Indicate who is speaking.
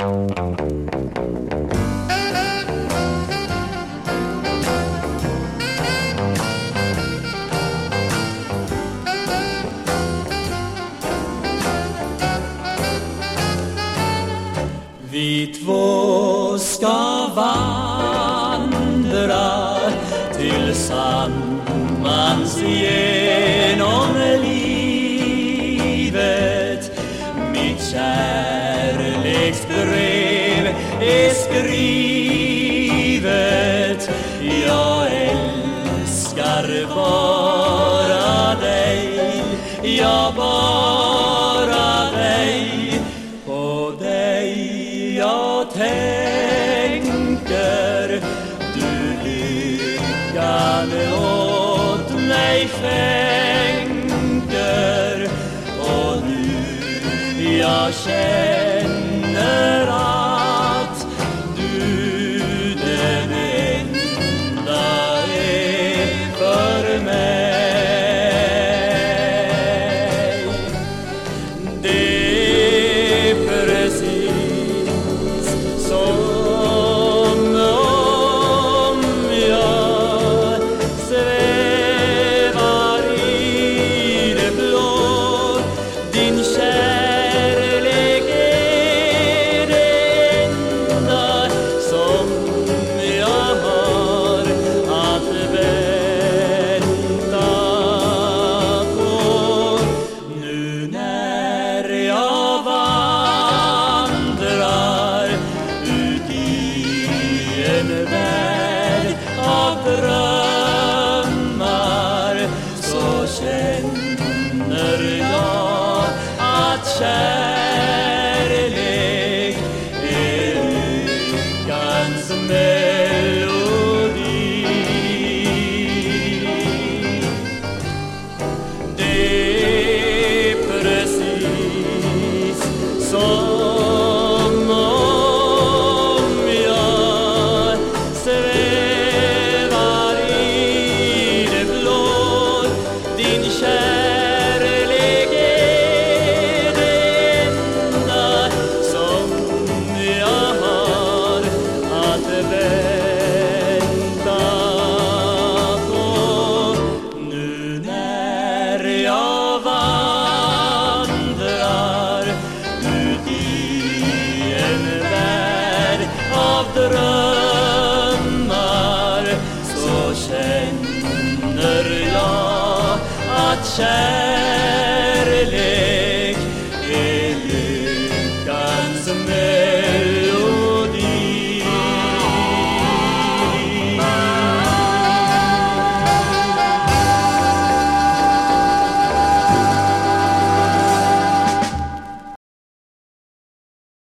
Speaker 1: Vi två ska vara Jag älskar bara dig. Ja, bara dig. På dig jag tänker. Du lyckade åt mig skänker. Och nu jag känner day. drömmar så känner jag att kärlek sunshine.